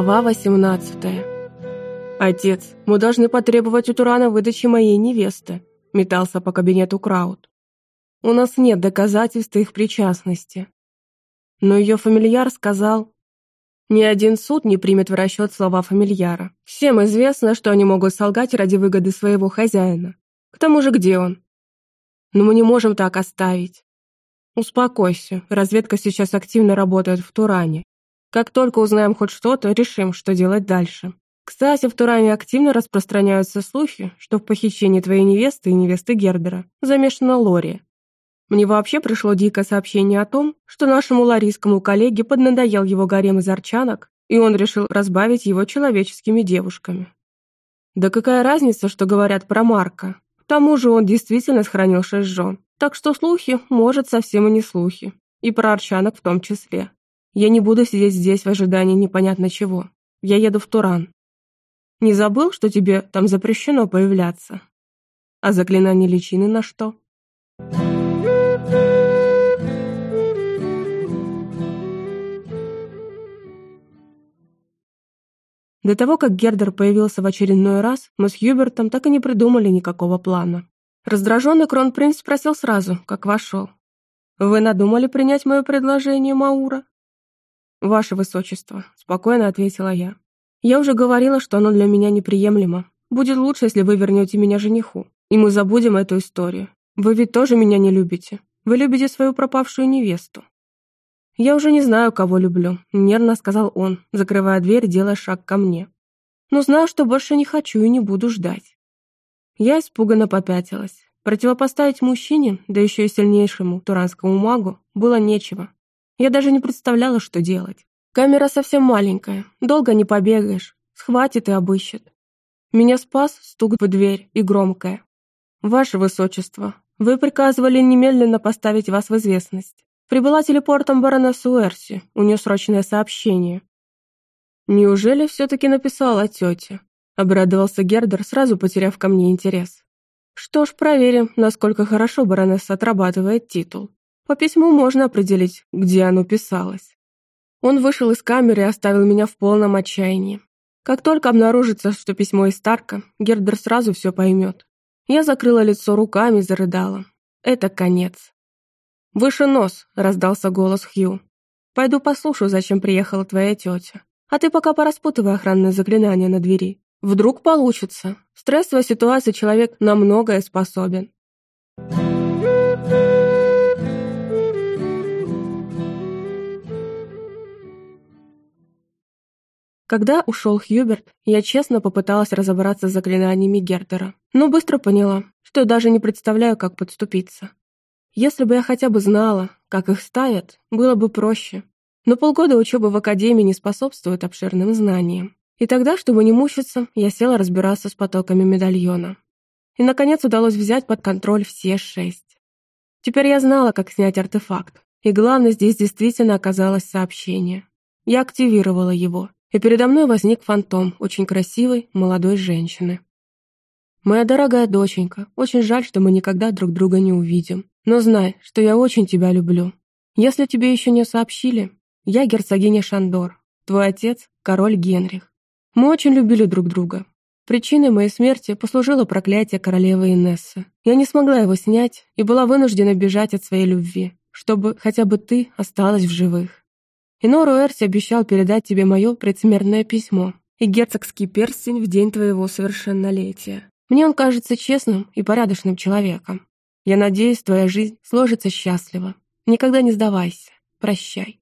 Глава 18 «Отец, мы должны потребовать у Турана выдачи моей невесты», метался по кабинету Краут. «У нас нет доказательств их причастности». Но ее фамильяр сказал, «Ни один суд не примет в расчет слова фамильяра. Всем известно, что они могут солгать ради выгоды своего хозяина. К тому же где он? Но мы не можем так оставить. Успокойся, разведка сейчас активно работает в Туране. Как только узнаем хоть что-то, решим, что делать дальше. Кстати, в Туране активно распространяются слухи, что в похищении твоей невесты и невесты Гердера замешана Лори. Мне вообще пришло дикое сообщение о том, что нашему ларийскому коллеге поднадоел его гарем из арчанок, и он решил разбавить его человеческими девушками. Да какая разница, что говорят про Марка? К тому же он действительно сохранил шесть жен, так что слухи, может, совсем и не слухи. И про арчанок в том числе. Я не буду сидеть здесь в ожидании непонятно чего. Я еду в Туран. Не забыл, что тебе там запрещено появляться? А заклинание личины на что? До того, как Гердер появился в очередной раз, мы с Хьюбертом так и не придумали никакого плана. Раздраженный кронпринц спросил сразу, как вошел. «Вы надумали принять мое предложение, Маура?» «Ваше высочество», — спокойно ответила я. «Я уже говорила, что оно для меня неприемлемо. Будет лучше, если вы вернете меня жениху, и мы забудем эту историю. Вы ведь тоже меня не любите. Вы любите свою пропавшую невесту». «Я уже не знаю, кого люблю», — нервно сказал он, закрывая дверь, делая шаг ко мне. «Но знаю, что больше не хочу и не буду ждать». Я испуганно попятилась. Противопоставить мужчине, да еще и сильнейшему туранскому магу, было нечего. Я даже не представляла, что делать. Камера совсем маленькая, долго не побегаешь, схватит и обыщет. Меня спас стук в дверь и громкое. «Ваше Высочество, вы приказывали немедленно поставить вас в известность. Прибыла телепортом баронесса Уэрси, у нее срочное сообщение». «Неужели все-таки написала тетя?» Обрадовался Гердер, сразу потеряв ко мне интерес. Что ж, проверим, насколько хорошо баронесса отрабатывает титул. По письму можно определить, где оно писалось. Он вышел из камеры и оставил меня в полном отчаянии. Как только обнаружится, что письмо из Старка, Гердер сразу все поймет. Я закрыла лицо руками и зарыдала. Это конец. «Выше нос!» — раздался голос Хью. «Пойду послушаю, зачем приехала твоя тетя. А ты пока пораспутывай охранное заклинание на двери. Вдруг получится. В стрессовой ситуации человек на многое способен. Когда ушел Хьюберт, я честно попыталась разобраться с заклинаниями Гердера, но быстро поняла, что даже не представляю, как подступиться. Если бы я хотя бы знала, как их ставят, было бы проще. Но полгода учебы в академии не способствует обширным знаниям. И тогда, чтобы не мучиться, я села разбираться с потоками медальона. И, наконец, удалось взять под контроль все шесть. Теперь я знала, как снять артефакт. И главное, здесь действительно оказалось сообщение. Я активировала его, и передо мной возник фантом очень красивой, молодой женщины. «Моя дорогая доченька, очень жаль, что мы никогда друг друга не увидим. Но знай, что я очень тебя люблю. Если тебе еще не сообщили, я герцогиня Шандор, твой отец – король Генрих. Мы очень любили друг друга. Причиной моей смерти послужило проклятие королевы Инессы. Я не смогла его снять и была вынуждена бежать от своей любви, чтобы хотя бы ты осталась в живых. Инору Эрси обещал передать тебе мое предсмертное письмо и герцогский перстень в день твоего совершеннолетия. Мне он кажется честным и порядочным человеком. Я надеюсь, твоя жизнь сложится счастливо. Никогда не сдавайся. Прощай.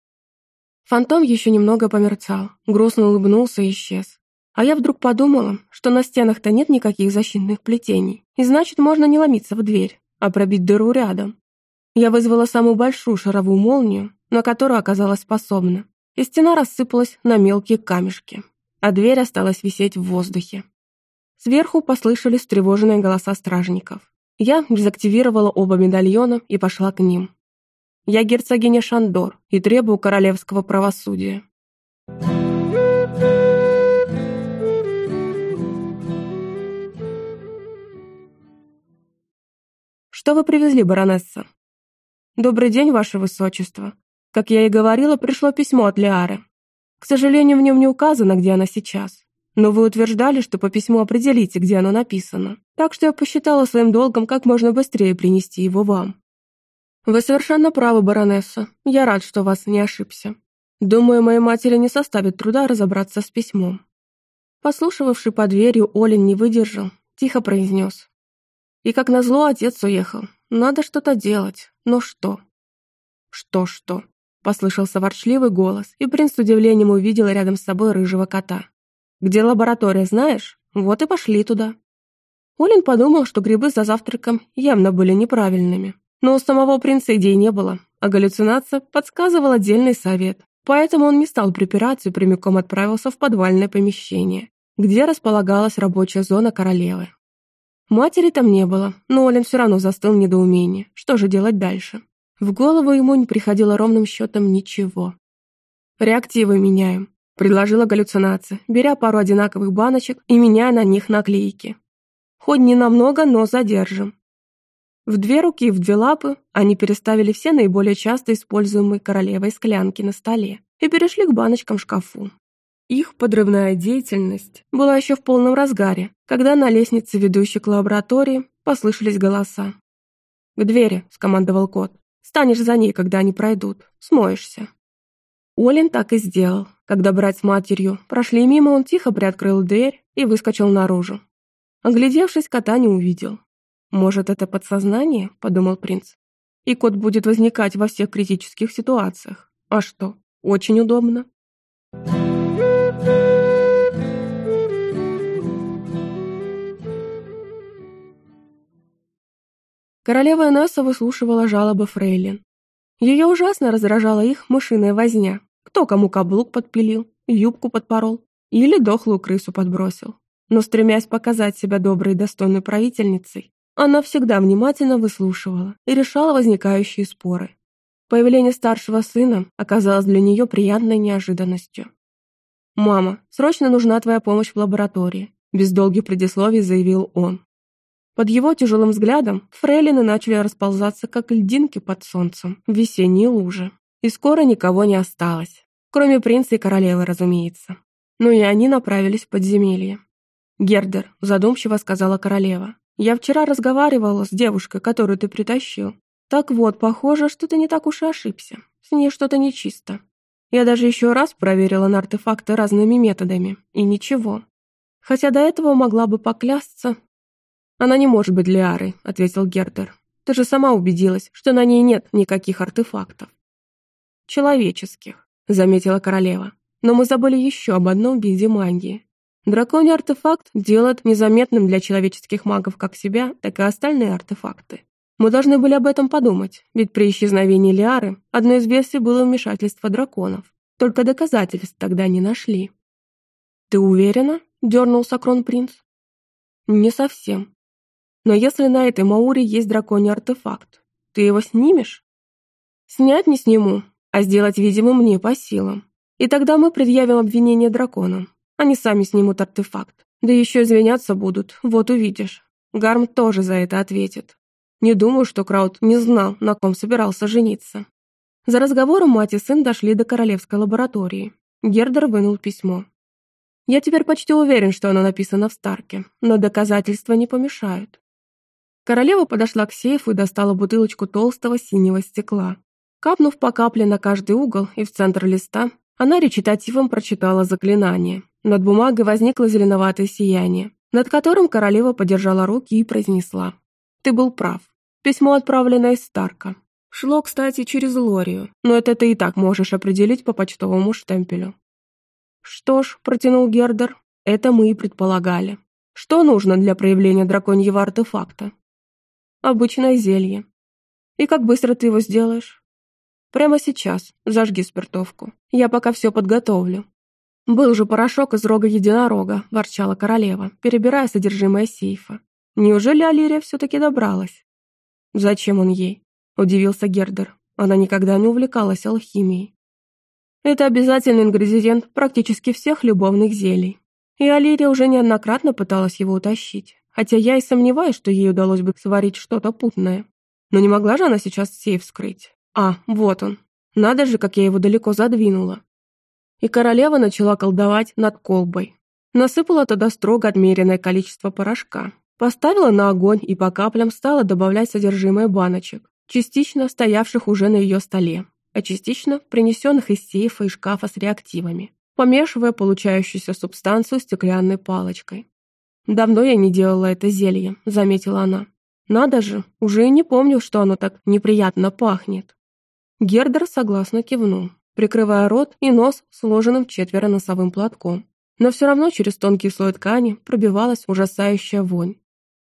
Фантом еще немного померцал, грустно улыбнулся и исчез. А я вдруг подумала, что на стенах-то нет никаких защитных плетений, и значит, можно не ломиться в дверь, а пробить дыру рядом. Я вызвала самую большую шаровую молнию, на которую оказалась способна, и стена рассыпалась на мелкие камешки, а дверь осталась висеть в воздухе. Сверху послышались встревоженные голоса стражников. Я дезактивировала оба медальона и пошла к ним. Я герцогиня Шандор и требую королевского правосудия. Что вы привезли, баронесса? Добрый день, ваше высочество. Как я и говорила, пришло письмо от Лиары. К сожалению, в нем не указано, где она сейчас. Но вы утверждали, что по письму определите, где оно написано. Так что я посчитала своим долгом как можно быстрее принести его вам. Вы совершенно правы, баронесса. Я рад, что вас не ошибся. Думаю, моей матери не составит труда разобраться с письмом. Послушавший под дверью, Олин не выдержал, тихо произнес. И как назло отец уехал. Надо что-то делать. Но что? Что-что? Послышался ворчливый голос, и принц с удивлением увидел рядом с собой рыжего кота. «Где лаборатория, знаешь? Вот и пошли туда». Олин подумал, что грибы за завтраком явно были неправильными. Но у самого принца идей не было, а галлюцинация подсказывал отдельный совет. Поэтому он не стал припираться и прямиком отправился в подвальное помещение, где располагалась рабочая зона королевы. Матери там не было, но Олин все равно застыл в недоумении. Что же делать дальше? В голову ему не приходило ровным счетом ничего. «Реактивы меняем», — предложила галлюцинация, беря пару одинаковых баночек и меняя на них наклейки. «Хоть не намного, но задержим». В две руки и в две лапы они переставили все наиболее часто используемые королевой склянки на столе и перешли к баночкам в шкафу. Их подрывная деятельность была еще в полном разгаре, когда на лестнице, ведущей к лаборатории, послышались голоса. «К двери», — скомандовал кот. «Станешь за ней, когда они пройдут. Смоешься». Олин так и сделал. Когда брат с матерью прошли мимо, он тихо приоткрыл дверь и выскочил наружу. Оглядевшись, кота не увидел. «Может, это подсознание?» – подумал принц. «И кот будет возникать во всех критических ситуациях. А что? Очень удобно». Королева Энесса выслушивала жалобы фрейлин. Ее ужасно раздражала их мышиная возня. Кто кому каблук подпилил, юбку подпорол или дохлую крысу подбросил. Но стремясь показать себя доброй и достойной правительницей, она всегда внимательно выслушивала и решала возникающие споры. Появление старшего сына оказалось для нее приятной неожиданностью. «Мама, срочно нужна твоя помощь в лаборатории», без долгих предисловий заявил он. Под его тяжелым взглядом фрейлины начали расползаться, как льдинки под солнцем, в весенние лужи. И скоро никого не осталось. Кроме принца и королевы, разумеется. Ну и они направились в подземелье. «Гердер», задумчиво сказала королева, я вчера разговаривала с девушкой, которую ты притащил. Так вот, похоже, что ты не так уж и ошибся. С ней что-то нечисто. Я даже еще раз проверила на артефакты разными методами, и ничего. Хотя до этого могла бы поклясться. Она не может быть Лиарой, ответил Гердер. Ты же сама убедилась, что на ней нет никаких артефактов. Человеческих, заметила королева. Но мы забыли еще об одном виде магии. Драконий артефакт делает незаметным для человеческих магов как себя, так и остальные артефакты. Мы должны были об этом подумать, ведь при исчезновении Лиары одной из версий было вмешательство драконов. Только доказательств тогда не нашли. «Ты уверена?» – дернулся кронпринц. «Не совсем. Но если на этой Мауре есть драконий артефакт, ты его снимешь?» «Снять не сниму, а сделать видимым мне по силам. И тогда мы предъявим обвинение драконам. Они сами снимут артефакт. Да еще извиняться будут, вот увидишь. Гарм тоже за это ответит. Не думаю, что Краут не знал, на ком собирался жениться. За разговором мать и сын дошли до королевской лаборатории. Гердер вынул письмо. Я теперь почти уверен, что оно написано в Старке, но доказательства не помешают. Королева подошла к сейфу и достала бутылочку толстого синего стекла. Капнув по капле на каждый угол и в центр листа, она речитативом прочитала заклинание. Над бумагой возникло зеленоватое сияние, над которым королева подержала руки и произнесла. «Ты был прав. Письмо отправлено из Старка. Шло, кстати, через Лорию, но это ты и так можешь определить по почтовому штемпелю». «Что ж», — протянул Гердер, — «это мы и предполагали. Что нужно для проявления драконьего артефакта?» «Обычное зелье». «И как быстро ты его сделаешь?» «Прямо сейчас. Зажги спиртовку. Я пока все подготовлю. «Был же порошок из рога единорога», – ворчала королева, перебирая содержимое сейфа. «Неужели Алирия все-таки добралась?» «Зачем он ей?» – удивился Гердер. Она никогда не увлекалась алхимией. Это обязательный ингредиент практически всех любовных зелий. И Алирия уже неоднократно пыталась его утащить, хотя я и сомневаюсь, что ей удалось бы сварить что-то путное. Но не могла же она сейчас сейф вскрыть. А, вот он. Надо же, как я его далеко задвинула. и королева начала колдовать над колбой. Насыпала туда строго отмеренное количество порошка, поставила на огонь и по каплям стала добавлять содержимое баночек, частично стоявших уже на ее столе, а частично принесенных из сейфа и шкафа с реактивами, помешивая получающуюся субстанцию стеклянной палочкой. «Давно я не делала это зелье», — заметила она. «Надо же, уже и не помню, что оно так неприятно пахнет». Гердер согласно кивнул, прикрывая рот и нос сложенным четверо носовым платком. Но все равно через тонкий слой ткани пробивалась ужасающая вонь.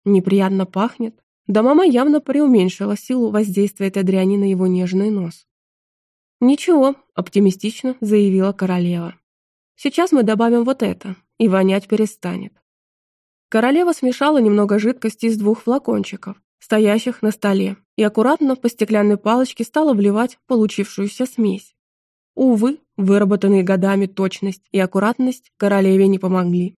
Неприятно пахнет. Да мама явно преуменьшила силу воздействия этой дряни на его нежный нос. «Ничего», — оптимистично заявила королева. «Сейчас мы добавим вот это, и вонять перестанет». Королева смешала немного жидкости из двух флакончиков, стоящих на столе, и аккуратно по стеклянной палочке стала вливать получившуюся смесь. Увы, выработанные годами точность и аккуратность королеве не помогли.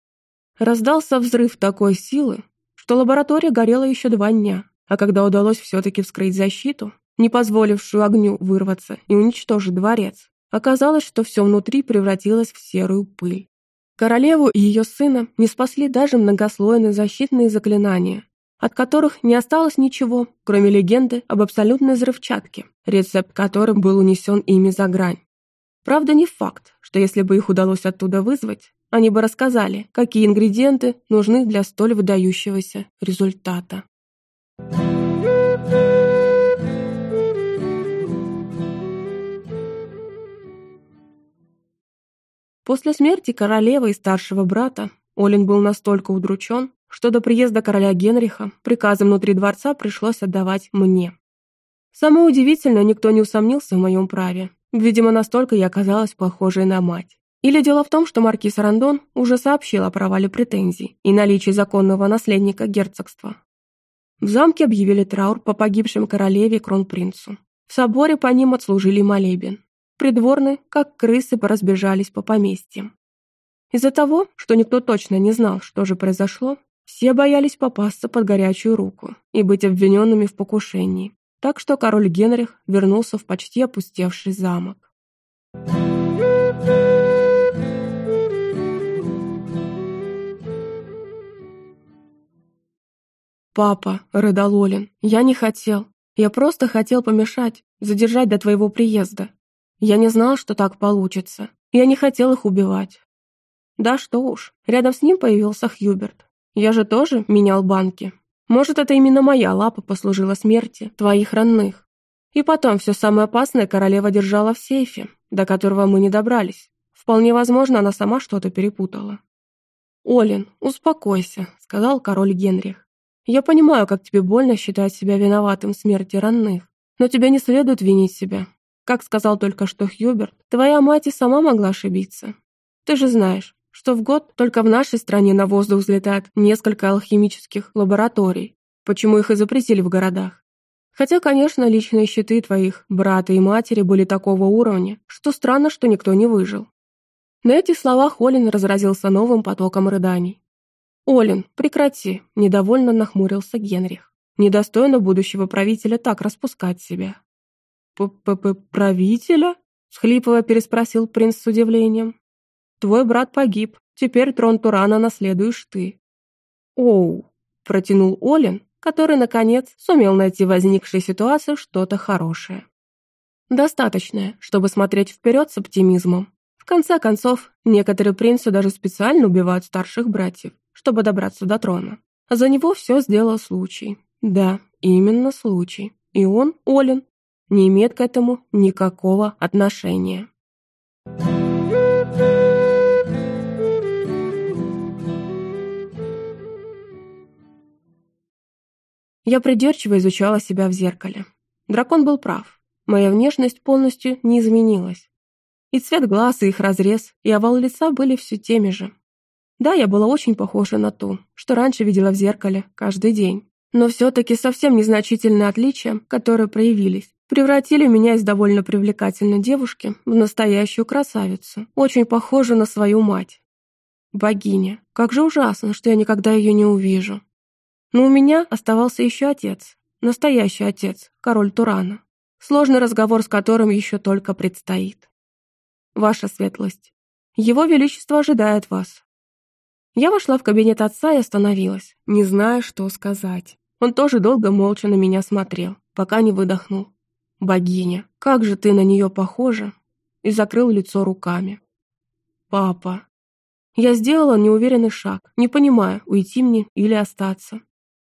Раздался взрыв такой силы, что лаборатория горела еще два дня, а когда удалось все-таки вскрыть защиту, не позволившую огню вырваться и уничтожить дворец, оказалось, что все внутри превратилось в серую пыль. Королеву и ее сына не спасли даже многослойные защитные заклинания, от которых не осталось ничего, кроме легенды об абсолютной взрывчатке, рецепт которой был унесен ими за грань. Правда, не факт, что если бы их удалось оттуда вызвать, они бы рассказали, какие ингредиенты нужны для столь выдающегося результата. После смерти королевы и старшего брата Олин был настолько удручен, что до приезда короля Генриха приказы внутри дворца пришлось отдавать мне. Самое удивительное, никто не усомнился в моем праве, Видимо, настолько я оказалась похожей на мать. Или дело в том, что маркиз Рандон уже сообщил о провале претензий и наличии законного наследника герцогства. В замке объявили траур по погибшим королеве и кронпринцу. В соборе по ним отслужили молебен. Придворные, как крысы, поразбежались по поместьям. Из-за того, что никто точно не знал, что же произошло, все боялись попасться под горячую руку и быть обвиненными в покушении, так что король Генрих вернулся в почти опустевший замок. «Папа», — рыдал Олин, — «я не хотел. Я просто хотел помешать, задержать до твоего приезда. Я не знал, что так получится. Я не хотел их убивать». Да что уж, рядом с ним появился Хьюберт. Я же тоже менял банки. Может, это именно моя лапа послужила смерти твоих родных. И потом все самое опасное королева держала в сейфе, до которого мы не добрались. Вполне возможно, она сама что-то перепутала. «Олин, успокойся», — сказал король Генрих. «Я понимаю, как тебе больно считать себя виноватым в смерти родных, но тебе не следует винить себя. Как сказал только что Хьюберт, твоя мать и сама могла ошибиться. Ты же знаешь, что в год только в нашей стране на воздух взлетает несколько алхимических лабораторий. Почему их и запретили в городах? Хотя, конечно, личные щиты твоих брата и матери были такого уровня, что странно, что никто не выжил. На этих словах Олин разразился новым потоком рыданий. «Олин, прекрати!» – недовольно нахмурился Генрих. «Недостойно будущего правителя так распускать себя». «П-п-п-правителя?» – схлипывая переспросил принц с удивлением. Твой брат погиб, теперь трон Турана наследуешь ты». «Оу», — протянул Олин, который, наконец, сумел найти в возникшей ситуации что-то хорошее. Достаточное, чтобы смотреть вперед с оптимизмом. В конце концов, некоторые принцы даже специально убивают старших братьев, чтобы добраться до трона. За него все сделал случай. Да, именно случай. И он, Олин, не имеет к этому никакого отношения. Я придирчиво изучала себя в зеркале. Дракон был прав. Моя внешность полностью не изменилась. И цвет глаз, и их разрез, и овал лица были все теми же. Да, я была очень похожа на ту, что раньше видела в зеркале каждый день. Но все-таки совсем незначительные отличия, которые проявились, превратили меня из довольно привлекательной девушки в настоящую красавицу, очень похожую на свою мать. Богиня, как же ужасно, что я никогда ее не увижу. Но у меня оставался еще отец, настоящий отец, король Турана, сложный разговор с которым еще только предстоит. Ваша светлость, Его Величество ожидает вас». Я вошла в кабинет отца и остановилась, не зная, что сказать. Он тоже долго молча на меня смотрел, пока не выдохнул. «Богиня, как же ты на нее похожа!» и закрыл лицо руками. «Папа!» Я сделала неуверенный шаг, не понимая, уйти мне или остаться.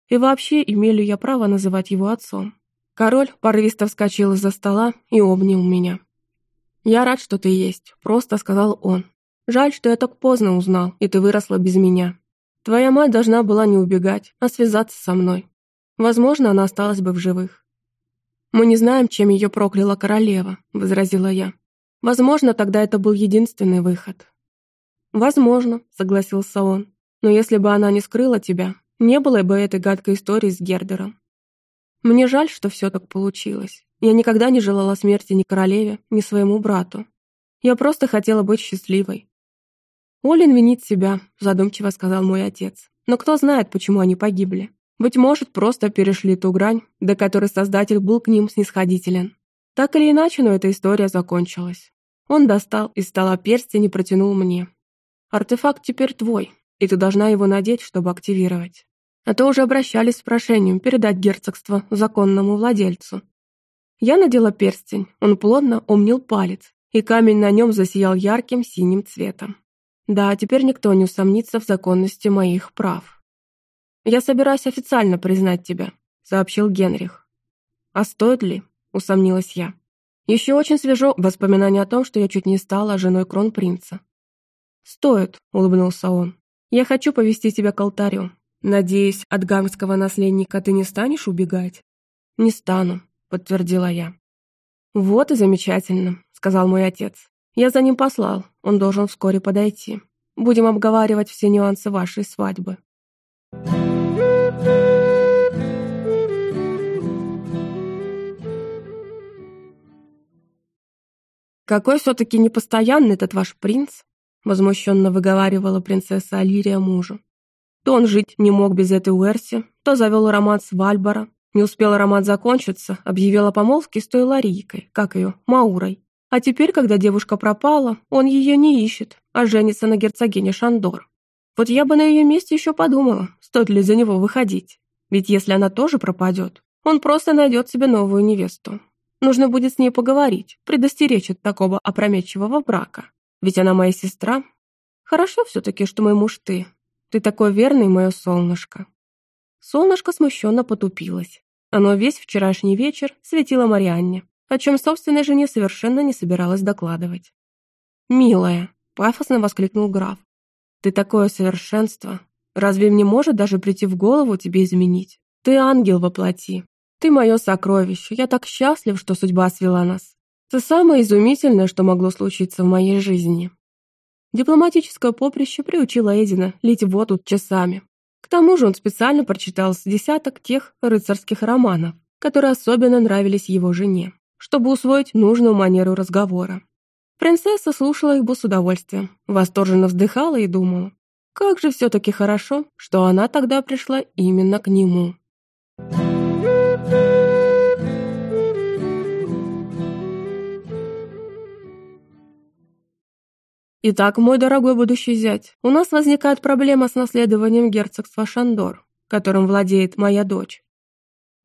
И вообще, имею ли я право называть его отцом? Король порывисто вскочил из-за стола и обнял меня. «Я рад, что ты есть», — просто сказал он. «Жаль, что я так поздно узнал, и ты выросла без меня. Твоя мать должна была не убегать, а связаться со мной. Возможно, она осталась бы в живых». «Мы не знаем, чем ее прокляла королева», — возразила я. «Возможно, тогда это был единственный выход». «Возможно», — согласился он. «Но если бы она не скрыла тебя, не было бы этой гадкой истории с Гердером. Мне жаль, что все так получилось. Я никогда не желала смерти ни королеве, ни своему брату. Я просто хотела быть счастливой. Олин винит себя, задумчиво сказал мой отец. Но кто знает, почему они погибли. Быть может, просто перешли ту грань, до которой Создатель был к ним снисходителен. Так или иначе, но эта история закончилась. Он достал из стола перстень и протянул мне. «Артефакт теперь твой, и ты должна его надеть, чтобы активировать. А то уже обращались с прошением передать герцогство законному владельцу. Я надела перстень, он плотно умнил палец, и камень на нем засиял ярким синим цветом. Да, теперь никто не усомнится в законности моих прав. «Я собираюсь официально признать тебя», — сообщил Генрих. «А стоит ли?» — усомнилась я. Еще очень свежо воспоминание о том, что я чуть не стала женой кронпринца. «Стоит», — улыбнулся он. «Я хочу повести тебя к алтарю. Надеюсь, от гангского наследника ты не станешь убегать?» «Не стану», подтвердила я. «Вот и замечательно», — сказал мой отец. «Я за ним послал, он должен вскоре подойти. Будем обговаривать все нюансы вашей свадьбы». «Какой все-таки непостоянный этот ваш принц?» возмущенно выговаривала принцесса Алирия мужу. То он жить не мог без этой Уэрси, то завел роман с Вальбора, не успел роман закончиться, объявила помолвки с той Ларийкой, как ее, Маурой. А теперь, когда девушка пропала, он ее не ищет, а женится на герцогине Шандор. Вот я бы на ее месте еще подумала, стоит ли за него выходить. Ведь если она тоже пропадет, он просто найдет себе новую невесту. Нужно будет с ней поговорить, предостеречь от такого опрометчивого брака. Ведь она моя сестра. Хорошо все-таки, что мой муж ты. Ты такой верный, мое солнышко. Солнышко смущенно потупилось. Оно весь вчерашний вечер светило Марианне, о чем собственной жене совершенно не собиралась докладывать. «Милая», — пафосно воскликнул граф, — «ты такое совершенство. Разве мне может даже прийти в голову тебе изменить? Ты ангел во плоти. Ты мое сокровище. Я так счастлив, что судьба свела нас. Это самое изумительное, что могло случиться в моей жизни». Дипломатическое поприще приучило Эдина лить воду часами, к тому же он специально прочитал с десяток тех рыцарских романов, которые особенно нравились его жене, чтобы усвоить нужную манеру разговора. Принцесса слушала его с удовольствием, восторженно вздыхала и думала, как же все-таки хорошо, что она тогда пришла именно к нему. Итак, мой дорогой будущий зять, у нас возникает проблема с наследованием герцогства Шандор, которым владеет моя дочь.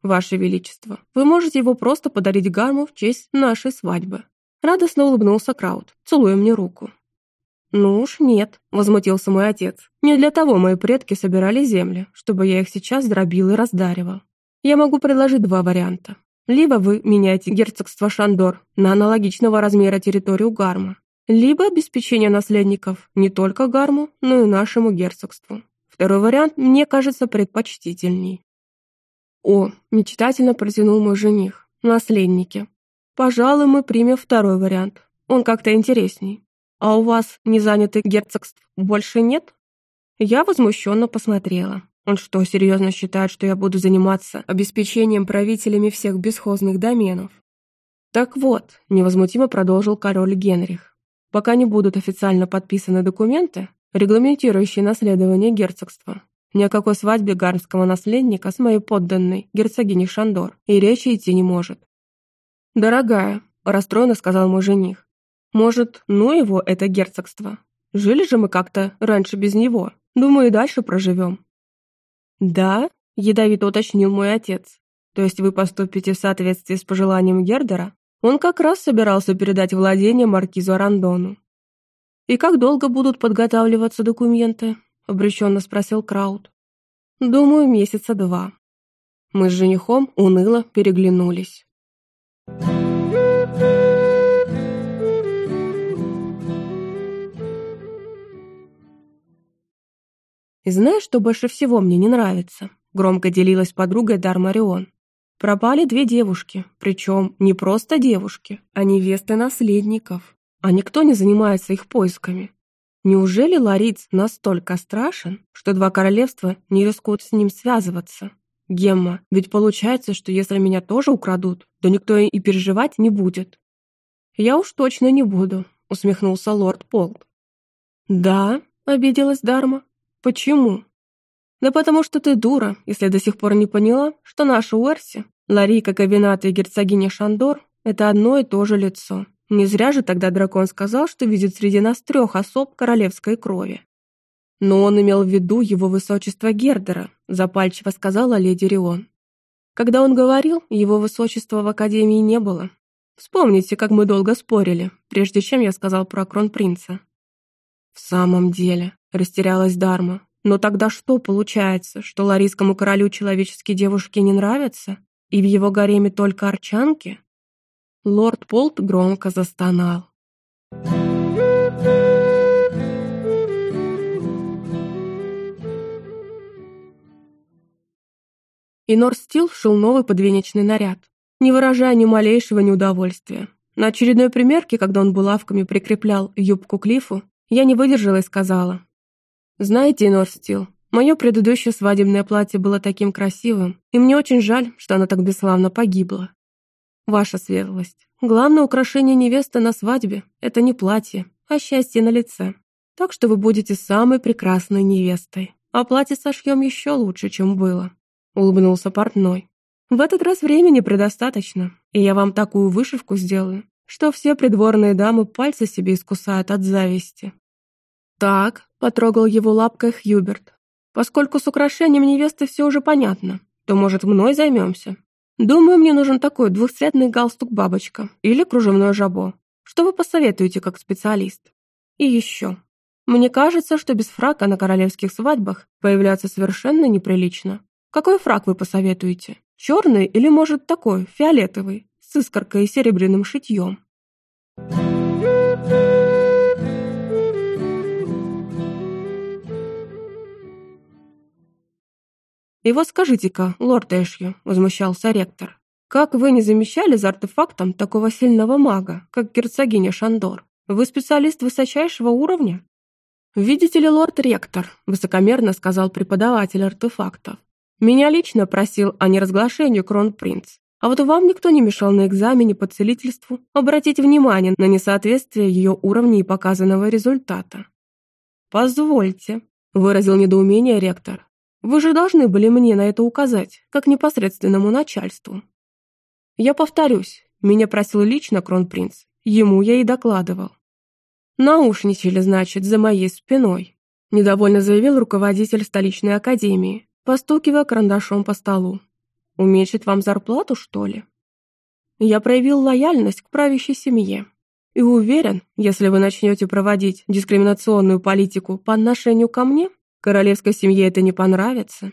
Ваше Величество, вы можете его просто подарить Гарму в честь нашей свадьбы. Радостно улыбнулся Краут, целуя мне руку. «Ну уж нет», — возмутился мой отец. «Не для того мои предки собирали земли, чтобы я их сейчас дробил и раздаривал. Я могу предложить два варианта. Либо вы меняете герцогство Шандор на аналогичного размера территорию Гарма, либо обеспечение наследников не только Гарму, но и нашему герцогству. Второй вариант мне кажется предпочтительней. О, мечтательно протянул мой жених. Наследники. Пожалуй, мы примем второй вариант. Он как-то интересней. А у вас не занятых герцогств больше нет? Я возмущенно посмотрела. Он что, серьезно считает, что я буду заниматься обеспечением правителями всех бесхозных доменов? Так вот, невозмутимо продолжил король Генрих пока не будут официально подписаны документы, регламентирующие наследование герцогства. Ни о какой свадьбе гармского наследника с моей подданной, герцогиней Шандор, и речи идти не может. «Дорогая», – расстроенно сказал мой жених, – «может, ну его, это герцогство? Жили же мы как-то раньше без него. Думаю, и дальше проживем». «Да?» – ядовито уточнил мой отец. «То есть вы поступите в соответствии с пожеланием Гердера?» Он как раз собирался передать владение маркизу Арандону. «И как долго будут подготавливаться документы?» – обреченно спросил Краут. «Думаю, месяца два». Мы с женихом уныло переглянулись. «И знаешь, что больше всего мне не нравится?» – громко делилась подругой Дармарион. Пропали две девушки, причем не просто девушки, а невесты наследников. А никто не занимается их поисками. Неужели Лариц настолько страшен, что два королевства не рискуют с ним связываться? Гемма, ведь получается, что если меня тоже украдут, то никто и переживать не будет. Я уж точно не буду, усмехнулся лорд Полт. Да, обиделась Дарма. Почему? Да потому что ты дура, если до сих пор не поняла, что наша Уэрси, Ларика Кавината и герцогиня Шандор – это одно и то же лицо. Не зря же тогда дракон сказал, что видит среди нас трех особ королевской крови. Но он имел в виду его высочество Гердера, запальчиво сказала леди Рион. Когда он говорил, его высочества в Академии не было. Вспомните, как мы долго спорили, прежде чем я сказал про кронпринца. В самом деле, растерялась Дарма, но тогда что получается, что ларийскому королю человеческие девушки не нравятся? И в его гареме только арчанки? Лорд Полт громко застонал. И Норстил шел новый подвенечный наряд, не выражая ни малейшего неудовольствия. На очередной примерке, когда он булавками прикреплял юбку к лифу, я не выдержала и сказала, знаете, Норстил, мое предыдущее свадебное платье было таким красивым, и мне очень жаль, что оно так бесславно погибло. Ваша светлость, главное украшение невесты на свадьбе – это не платье, а счастье на лице. Так что вы будете самой прекрасной невестой. А платье сошьем еще лучше, чем было», – улыбнулся портной. «В этот раз времени предостаточно, и я вам такую вышивку сделаю, что все придворные дамы пальцы себе искусают от зависти». «Так», — потрогал его лапкой Хьюберт, «поскольку с украшением невесты все уже понятно, то, может, мной займемся? Думаю, мне нужен такой двухцветный галстук-бабочка или кружевное жабо. Что вы посоветуете как специалист? И еще. Мне кажется, что без фрака на королевских свадьбах появляться совершенно неприлично. Какой фрак вы посоветуете? Черный или, может, такой, фиолетовый, с искоркой и серебряным шитьем?» «И вот скажите-ка, лорд Эшью», — возмущался ректор, «как вы не замечали за артефактом такого сильного мага, как герцогиня Шандор? Вы специалист высочайшего уровня?» «Видите ли, лорд-ректор», — высокомерно сказал преподаватель артефактов, «меня лично просил о неразглашении кронпринц, а вот вам никто не мешал на экзамене по целительству обратить внимание на несоответствие ее уровня и показанного результата». «Позвольте», — выразил недоумение ректор, вы же должны были мне на это указать, как непосредственному начальству. Я повторюсь, меня просил лично кронпринц, ему я и докладывал. Наушничали, значит, за моей спиной, недовольно заявил руководитель столичной академии, постукивая карандашом по столу. Уменьшить вам зарплату, что ли? Я проявил лояльность к правящей семье. И уверен, если вы начнете проводить дискриминационную политику по отношению ко мне, Королевской семье это не понравится.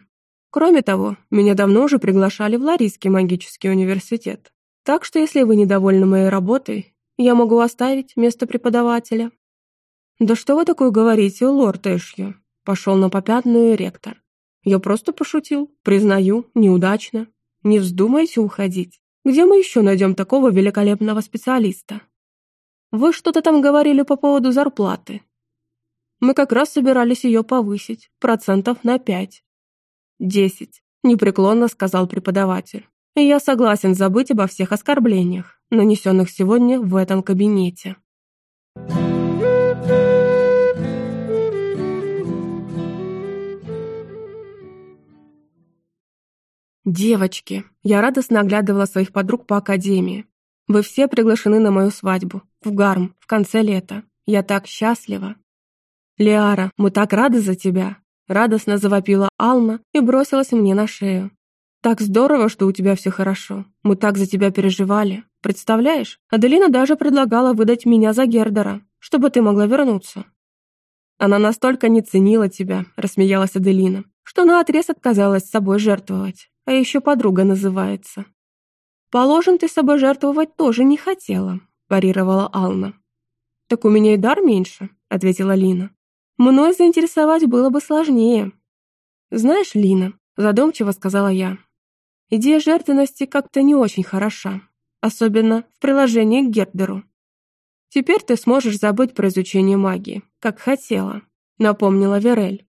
Кроме того, меня давно уже приглашали в Ларийский магический университет. Так что, если вы недовольны моей работой, я могу оставить место преподавателя». «Да что вы такое говорите, лорд Эшью?» Пошел на попятную ректор. «Я просто пошутил. Признаю, неудачно. Не вздумайте уходить. Где мы еще найдем такого великолепного специалиста?» «Вы что-то там говорили по поводу зарплаты. Мы как раз собирались ее повысить, процентов на пять. «Десять», — непреклонно сказал преподаватель. И я согласен забыть обо всех оскорблениях, нанесенных сегодня в этом кабинете. «Девочки!» Я радостно оглядывала своих подруг по академии. «Вы все приглашены на мою свадьбу, в Гарм, в конце лета. Я так счастлива!» «Лиара, мы так рады за тебя!» Радостно завопила Алма и бросилась мне на шею. «Так здорово, что у тебя все хорошо. Мы так за тебя переживали. Представляешь, Аделина даже предлагала выдать меня за Гердера, чтобы ты могла вернуться». «Она настолько не ценила тебя», — рассмеялась Аделина, что наотрез отказалась с собой жертвовать, а еще подруга называется. «Положим, ты собой жертвовать тоже не хотела», — парировала Ална. «Так у меня и дар меньше», — ответила Лина. «Мной заинтересовать было бы сложнее». «Знаешь, Лина», — задумчиво сказала я, «идея жертвенности как-то не очень хороша, особенно в приложении к Гердеру. Теперь ты сможешь забыть про изучение магии, как хотела», — напомнила Верель.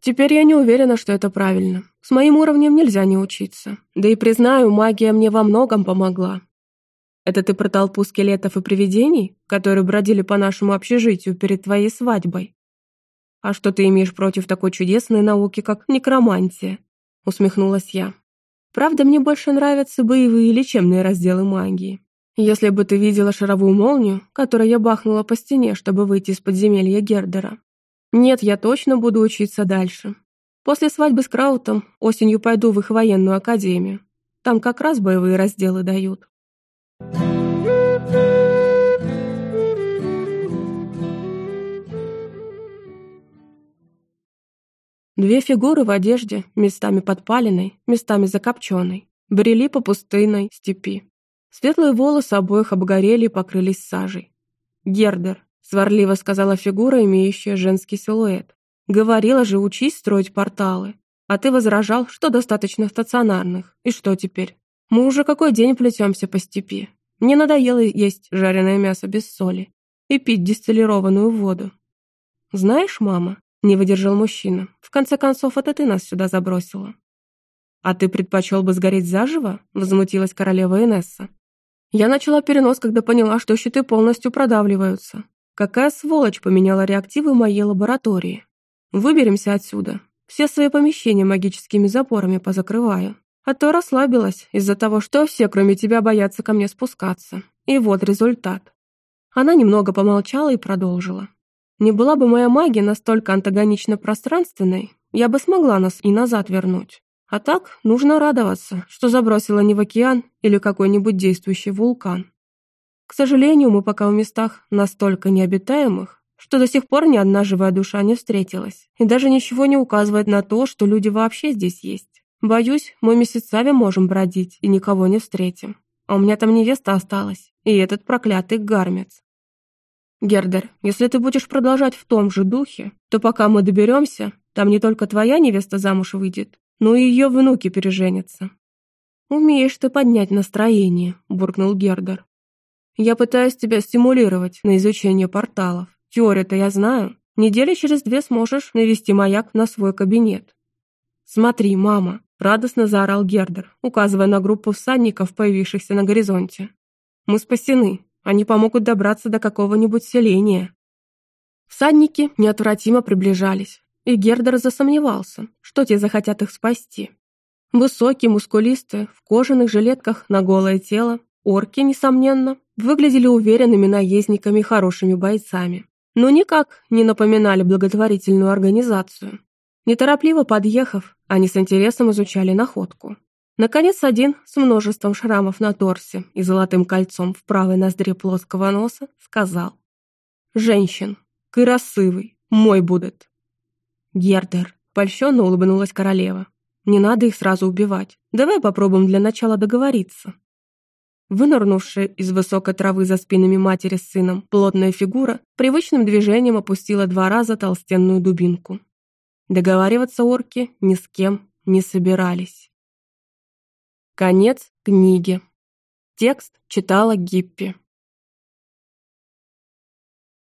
«Теперь я не уверена, что это правильно. С моим уровнем нельзя не учиться. Да и, признаю, магия мне во многом помогла. Это ты про толпу скелетов и привидений, которые бродили по нашему общежитию перед твоей свадьбой? А что ты имеешь против такой чудесной науки, как некромантия? Усмехнулась я. Правда, мне больше нравятся боевые и лечебные разделы магии. Если бы ты видела шаровую молнию, которую я бахнула по стене, чтобы выйти из подземелья Гердера. Нет, я точно буду учиться дальше. После свадьбы с Краутом осенью пойду в их военную академию. Там как раз боевые разделы дают. Две фигуры в одежде, местами подпаленной, местами закопченной, брели по пустынной степи. Светлые волосы обоих обгорели и покрылись сажей. «Гердер», — сварливо сказала фигура, имеющая женский силуэт. Говорила же, учись строить порталы. А ты возражал, что достаточно стационарных. И что теперь? Мы уже какой день плетемся по степи. Мне надоело есть жареное мясо без соли и пить дистиллированную воду. Знаешь, мама, не выдержал мужчина. В конце концов, это ты нас сюда забросила. А ты предпочел бы сгореть заживо? Возмутилась королева Инесса. Я начала перенос, когда поняла, что щиты полностью продавливаются. Какая сволочь поменяла реактивы моей лаборатории? Выберемся отсюда. Все свои помещения магическими запорами позакрываю. А то расслабилась из-за того, что все, кроме тебя, боятся ко мне спускаться. И вот результат. Она немного помолчала и продолжила. Не была бы моя магия настолько антагонично пространственной, я бы смогла нас и назад вернуть. А так нужно радоваться, что забросила не в океан или какой-нибудь действующий вулкан. К сожалению, мы пока в местах настолько необитаемых, что до сих пор ни одна живая душа не встретилась, и даже ничего не указывает на то, что люди вообще здесь есть. Боюсь, мы месяцами можем бродить и никого не встретим. А у меня там невеста осталась, и этот проклятый гармец. Гердер, если ты будешь продолжать в том же духе, то пока мы доберемся, там не только твоя невеста замуж выйдет, но и ее внуки переженятся. «Умеешь ты поднять настроение», – буркнул Гердер. «Я пытаюсь тебя стимулировать на изучение порталов. Теорию-то я знаю. Недели через две сможешь навести маяк на свой кабинет. Смотри, мама, радостно заорал Гердер, указывая на группу всадников, появившихся на горизонте. Мы спасены. Они помогут добраться до какого-нибудь селения. Всадники неотвратимо приближались, и Гердер засомневался, что те захотят их спасти. Высокие, мускулистые, в кожаных жилетках на голое тело, орки, несомненно, выглядели уверенными наездниками и хорошими бойцами но никак не напоминали благотворительную организацию. Неторопливо подъехав, они с интересом изучали находку. Наконец, один с множеством шрамов на торсе и золотым кольцом в правой ноздре плоского носа сказал «Женщин, красивый, мой будет». «Гердер», — польщенно улыбнулась королева, «не надо их сразу убивать. Давай попробуем для начала договориться». Вынырнувшая из высокой травы за спинами матери с сыном плотная фигура привычным движением опустила два раза толстенную дубинку. Договариваться орки ни с кем не собирались. Конец книги. Текст читала Гиппи.